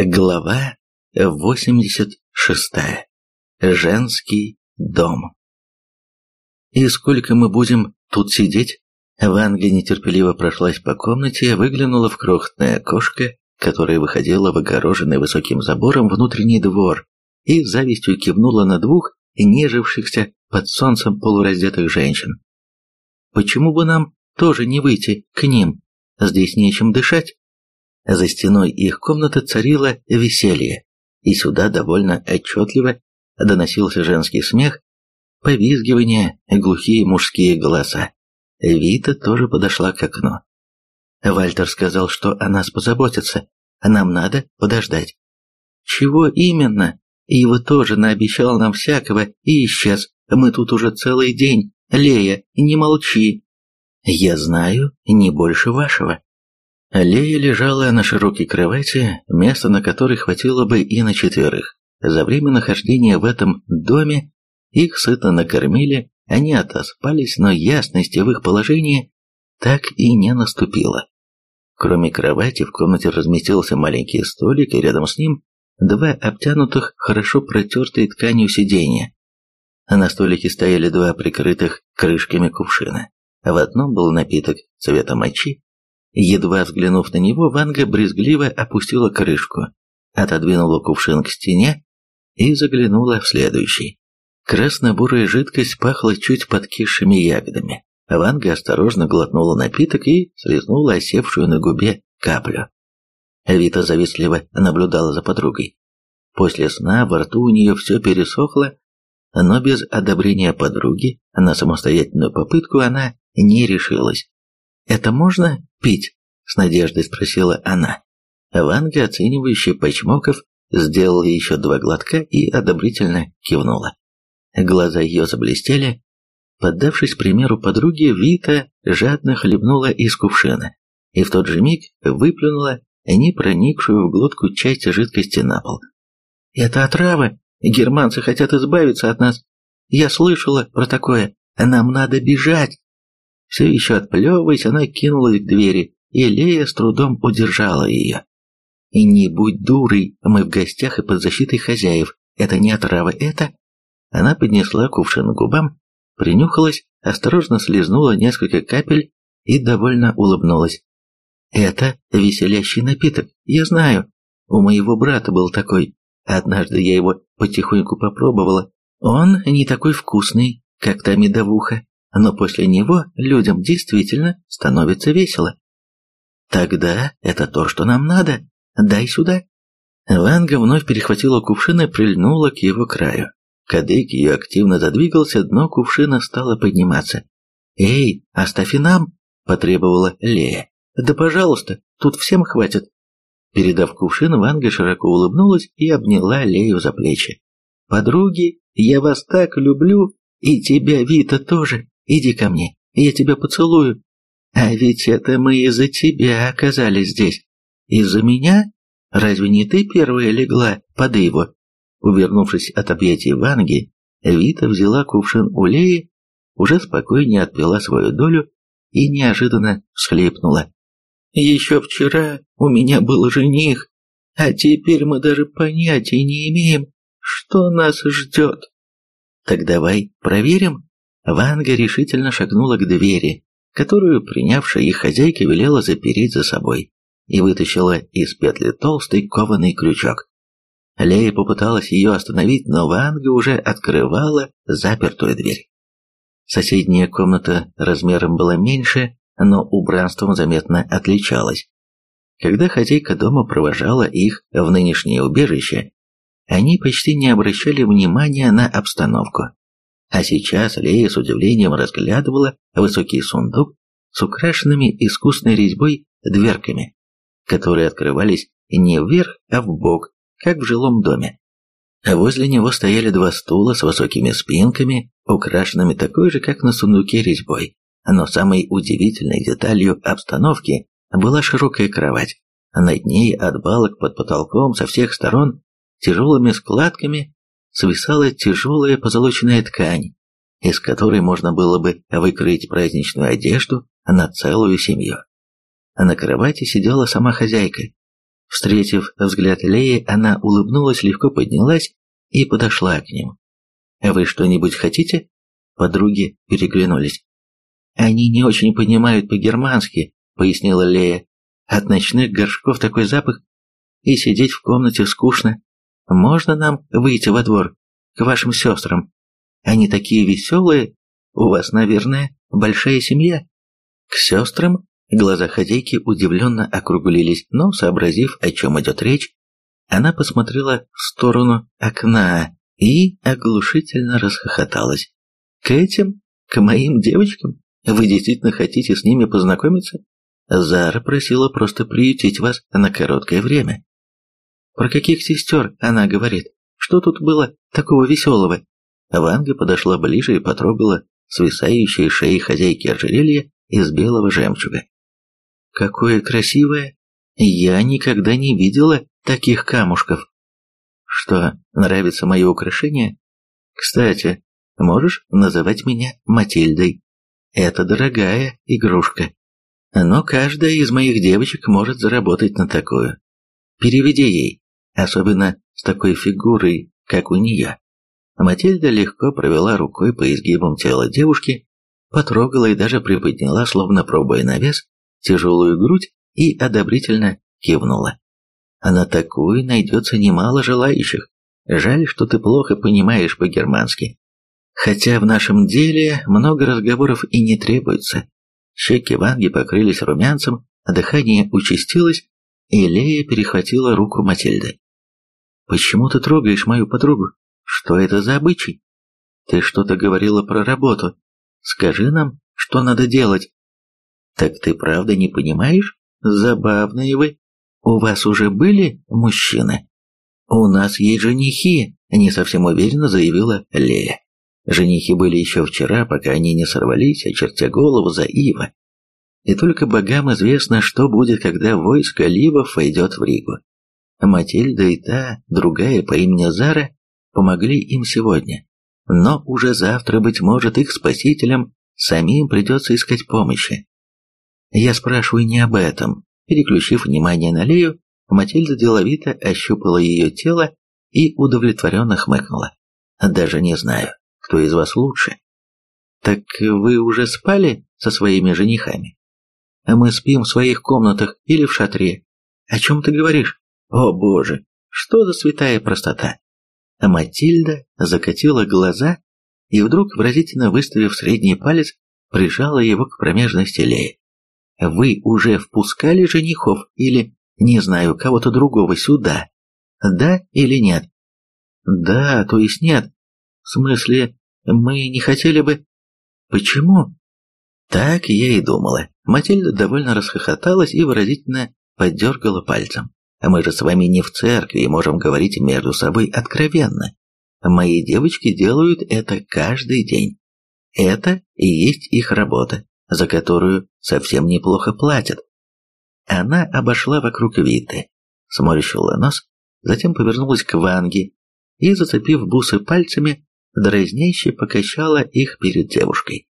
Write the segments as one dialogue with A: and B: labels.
A: Глава 86. Женский дом. «И сколько мы будем тут сидеть?» Ванга нетерпеливо прошлась по комнате, выглянула в крохотное окошко, которое выходило в огороженный высоким забором внутренний двор, и завистью кивнула на двух нежившихся под солнцем полураздетых женщин. «Почему бы нам тоже не выйти к ним? Здесь нечем дышать». За стеной их комнаты царило веселье, и сюда довольно отчетливо доносился женский смех, повизгивание, глухие мужские голоса. Вита тоже подошла к окну. Вальтер сказал, что о нас позаботится, а нам надо подождать. Чего именно? Ива тоже наобещал нам всякого и исчез. Мы тут уже целый день. Лея, не молчи. Я знаю не больше вашего. Лея лежала на широкой кровати, места на которой хватило бы и на четверых. За время нахождения в этом доме их сытно накормили, они отоспались, но ясности в их положении так и не наступило. Кроме кровати в комнате разместился маленький столик, и рядом с ним два обтянутых, хорошо протертой тканью сиденья. На столике стояли два прикрытых крышками кувшина. В одном был напиток цвета мочи, Едва взглянув на него, Ванга брезгливо опустила крышку, отодвинула кувшин к стене и заглянула в следующий. Красно-бурая жидкость пахла чуть подкисшими ягодами. Ванга осторожно глотнула напиток и слезнула осевшую на губе каплю. Вита завистливо наблюдала за подругой. После сна во рту у нее все пересохло, но без одобрения подруги на самостоятельную попытку она не решилась. «Это можно пить?» – с надеждой спросила она. Ванга, оценивающая почмоков, сделала еще два глотка и одобрительно кивнула. Глаза ее заблестели. Поддавшись примеру подруги, Вита жадно хлебнула из кувшина и в тот же миг выплюнула не проникшую в глотку часть жидкости на пол. «Это отрава! Германцы хотят избавиться от нас! Я слышала про такое! Нам надо бежать!» Все еще отплевываясь, она кинулась к двери, и Лея с трудом удержала ее. «И не будь дурой, мы в гостях и под защитой хозяев. Это не отрава, это...» Она поднесла кувшин к губам, принюхалась, осторожно слезнула несколько капель и довольно улыбнулась. «Это веселящий напиток, я знаю. У моего брата был такой. Однажды я его потихоньку попробовала. Он не такой вкусный, как та медовуха но после него людям действительно становится весело. Тогда это то, что нам надо. Дай сюда. Ванга вновь перехватила кувшин и прильнула к его краю. Кадык ее активно задвигался, дно кувшина стало подниматься. «Эй, оставь и нам!» – потребовала Лея. «Да пожалуйста, тут всем хватит!» Передав кувшин, Ванга широко улыбнулась и обняла Лею за плечи. «Подруги, я вас так люблю, и тебя, Вита, тоже!» Иди ко мне, я тебя поцелую. А ведь это мы из-за тебя оказались здесь. Из-за меня? Разве не ты первая легла под его? Увернувшись от объятий Ванги, Вита взяла кувшин у Леи, уже спокойнее отпила свою долю и неожиданно всхлипнула. «Еще вчера у меня был жених, а теперь мы даже понятия не имеем, что нас ждет. Так давай проверим?» Ванга решительно шагнула к двери, которую принявшая их хозяйка велела запереть за собой, и вытащила из петли толстый кованый крючок. Лея попыталась ее остановить, но Ванга уже открывала запертую дверь. Соседняя комната размером была меньше, но убранством заметно отличалась. Когда хозяйка дома провожала их в нынешнее убежище, они почти не обращали внимания на обстановку. А сейчас Лея с удивлением разглядывала высокий сундук с украшенными искусной резьбой дверками, которые открывались не вверх, а в бок, как в жилом доме. А возле него стояли два стула с высокими спинками, украшенными такой же, как на сундуке резьбой. Но самой удивительной деталью обстановки была широкая кровать. Над ней от балок под потолком со всех сторон тяжелыми складками свисала тяжелая позолоченная ткань, из которой можно было бы выкроить праздничную одежду на целую семью. А на кровати сидела сама хозяйка. Встретив взгляд Леи, она улыбнулась, легко поднялась и подошла к ним. «Вы что-нибудь хотите?» Подруги переглянулись. «Они не очень понимают по-германски», — пояснила Лея. «От ночных горшков такой запах, и сидеть в комнате скучно. Можно нам выйти во двор, к вашим сестрам? Они такие веселые. У вас, наверное, большая семья». К сестрам глаза хозяйки удивленно округлились, но, сообразив, о чем идет речь, она посмотрела в сторону окна и оглушительно расхохоталась. «К этим? К моим девочкам? Вы действительно хотите с ними познакомиться? Зара просила просто приютить вас на короткое время». «Про каких сестер?» она говорит. «Что тут было такого веселого?» Ванга подошла ближе и потрогала свисающие шеи хозяйки ожерелья из белого жемчуга. «Какое красивое! Я никогда не видела таких камушков!» «Что, нравится мое украшение?» «Кстати, можешь называть меня Матильдой. Это дорогая игрушка. Но каждая из моих девочек может заработать на такую. Переведи ей, особенно с такой фигурой, как у нее». Матильда легко провела рукой по изгибам тела девушки, потрогала и даже приподняла, словно пробуя на вес, тяжелую грудь и одобрительно кивнула. А на такую найдется немало желающих. Жаль, что ты плохо понимаешь по-германски. Хотя в нашем деле много разговоров и не требуется. Щеки Ванги покрылись румянцем, дыхание участилось, и Лея перехватила руку Матильды. «Почему ты трогаешь мою подругу? Что это за обычай? Ты что-то говорила про работу. Скажи нам, что надо делать». «Так ты правда не понимаешь? Забавные вы. У вас уже были мужчины?» «У нас есть женихи», — не совсем уверенно заявила Лея. Женихи были еще вчера, пока они не сорвались, очертя голову за Ива. И только богам известно, что будет, когда войско Ливов войдет в Ригу. Матильда и та, другая по имени Зара, помогли им сегодня. Но уже завтра, быть может, их спасителям самим придется искать помощи. Я спрашиваю не об этом. Переключив внимание на Лею, Матильда деловито ощупала ее тело и удовлетворенно хмыкнула. «Даже не знаю, кто из вас лучше». «Так вы уже спали со своими женихами?» «Мы спим в своих комнатах или в шатре. О чем ты говоришь? О боже, что за святая простота!» Матильда закатила глаза и вдруг, выразительно выставив средний палец, прижала его к промежности Леи. «Вы уже впускали женихов или не знаю, кого-то другого сюда. Да или нет? Да, то есть нет. В смысле, мы не хотели бы... Почему? Так я и думала. Матильда довольно расхохоталась и выразительно поддергала пальцем. Мы же с вами не в церкви и можем говорить между собой откровенно. Мои девочки делают это каждый день. Это и есть их работа, за которую совсем неплохо платят. Она обошла вокруг Виты, сморщила нос, затем повернулась к Ванге и, зацепив бусы пальцами, дразняще покачала их перед девушкой.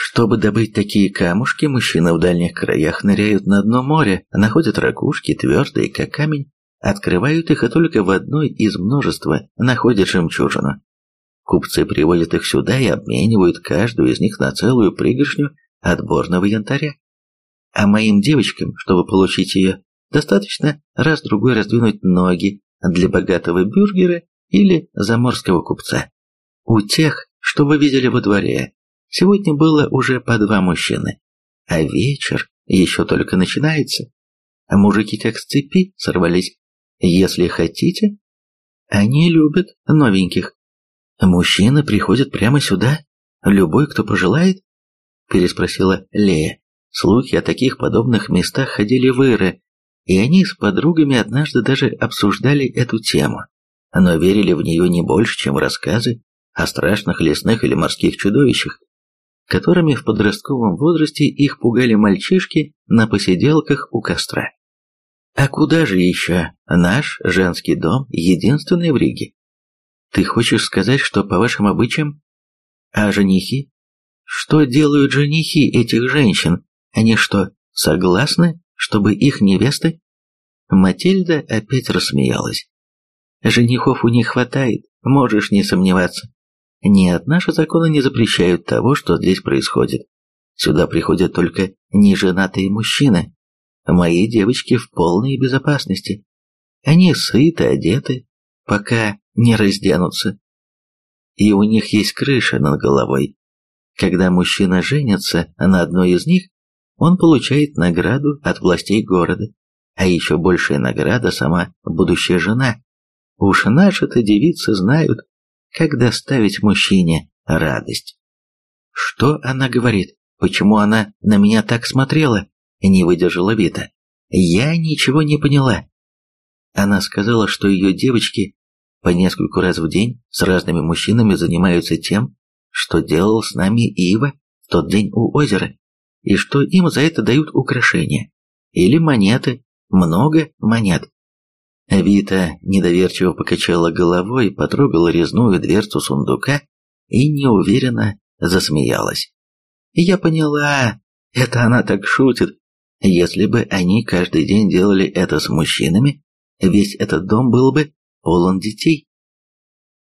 A: Чтобы добыть такие камушки, мужчины в дальних краях ныряют на дно моря, находят ракушки, твердые, как камень, открывают их и только в одной из множества находят жемчужину. Купцы приводят их сюда и обменивают каждую из них на целую пригоршню отборного янтаря. А моим девочкам, чтобы получить ее, достаточно раз-другой раздвинуть ноги для богатого бюргера или заморского купца. У тех, что вы видели во дворе, сегодня было уже по два мужчины, а вечер еще только начинается. А мужики как с цепи сорвались. Если хотите, они любят новеньких. Мужчины приходят прямо сюда, любой, кто пожелает? Переспросила Лея. Слухи о таких подобных местах ходили в Иры, и они с подругами однажды даже обсуждали эту тему, но верили в нее не больше, чем рассказы о страшных лесных или морских чудовищах, которыми в подростковом возрасте их пугали мальчишки на посиделках у костра. А куда же еще наш женский дом единственный в Риге? Ты хочешь сказать, что по вашим обычаям? А женихи? Что делают женихи этих женщин? Они что, согласны, чтобы их невесты? Матильда опять рассмеялась. Женихов у них хватает, можешь не сомневаться. Нет, наши законы не запрещают того, что здесь происходит. Сюда приходят только неженатые мужчины. Мои девочки в полной безопасности. Они сыты, одеты, пока не разденутся. И у них есть крыша над головой. Когда мужчина женится на одной из них, он получает награду от властей города, а еще большая награда сама будущая жена. Уж наши-то девицы знают, как доставить мужчине радость. Что она говорит? Почему она на меня так смотрела? Не выдержала Вита. Я ничего не поняла. Она сказала, что ее девочки по нескольку раз в день с разными мужчинами занимаются тем, что делал с нами Ива в тот день у озера, и что им за это дают украшения или монеты, много монет. Вита недоверчиво покачала головой, потрогала резную дверцу сундука и неуверенно засмеялась. «Я поняла, это она так шутит. Если бы они каждый день делали это с мужчинами, весь этот дом был бы полон детей».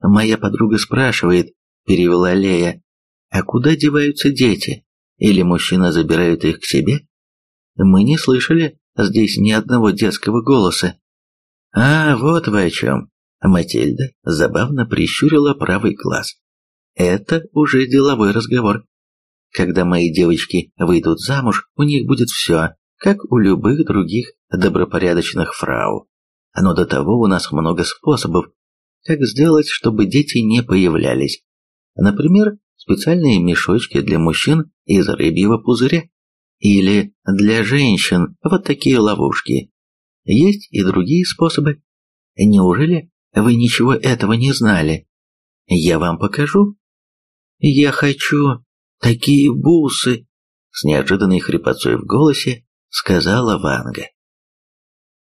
A: «Моя подруга спрашивает», — перевела Лея, «а куда деваются дети? Или мужчина забирает их к себе?» «Мы не слышали здесь ни одного детского голоса». «А, вот вы о чем!» Матильда забавно прищурила правый глаз. «Это уже деловой разговор. Когда мои девочки выйдут замуж, у них будет все, как у любых других добропорядочных фрау. Но до того у нас много способов, как сделать, чтобы дети не появлялись. Например, специальные мешочки для мужчин из рыбьего пузыря. Или для женщин вот такие ловушки, есть и другие способы. Неужели вы ничего этого не знали? Я вам покажу. Я хочу такие бусы, с неожиданной хрипотцой в голосе сказала Ванга.